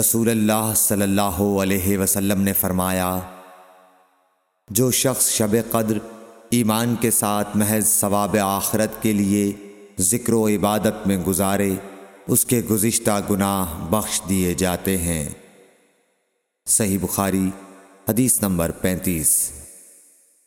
رسول اللہ صلی اللہ علیہ وسلم نے فرمایا، جو شخص شب قدر ایمان کے ساتھ محض ثواب آخرت کے لیے ذکر و عبادت میں گزارے، اس کے گزشتہ گناہ بخش دیے جاتے ہیں۔ صحیح بخاری، حدیث نمبر پینتیس۔